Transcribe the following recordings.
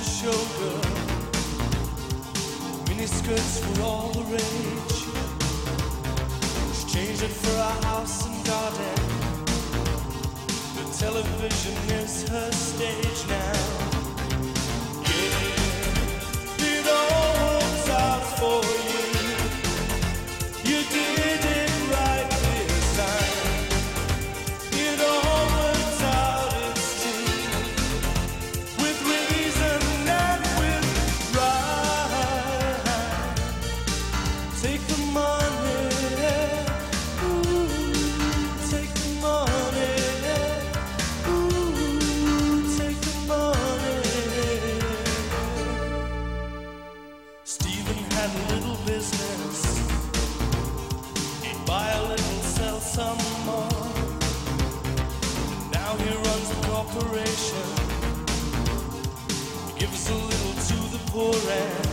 showgirl. Miniskirts were all the rage. She changed it for a house and garden. The television is her stage now. He gives a little to the poor and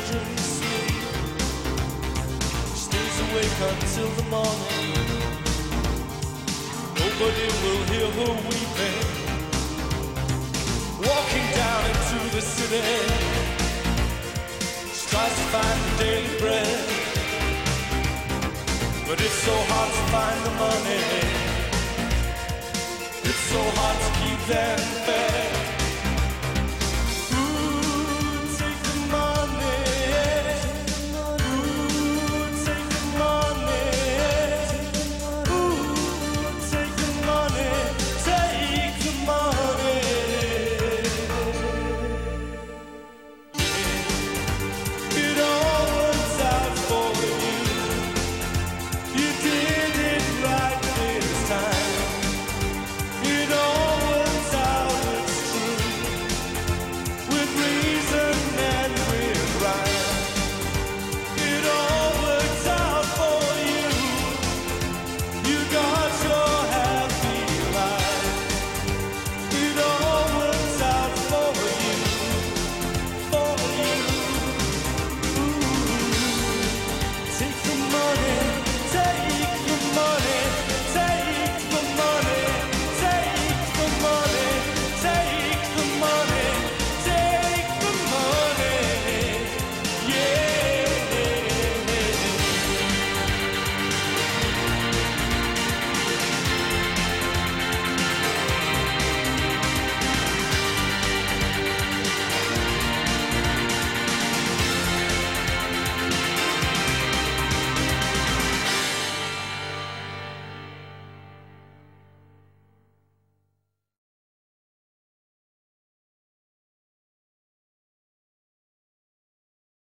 children sleep. Stays awake until the morning. Nobody will hear her weeping. Walking down into the city. Tries to find the daily bread. But it's so hard to find the money. It's so hard to keep them fed.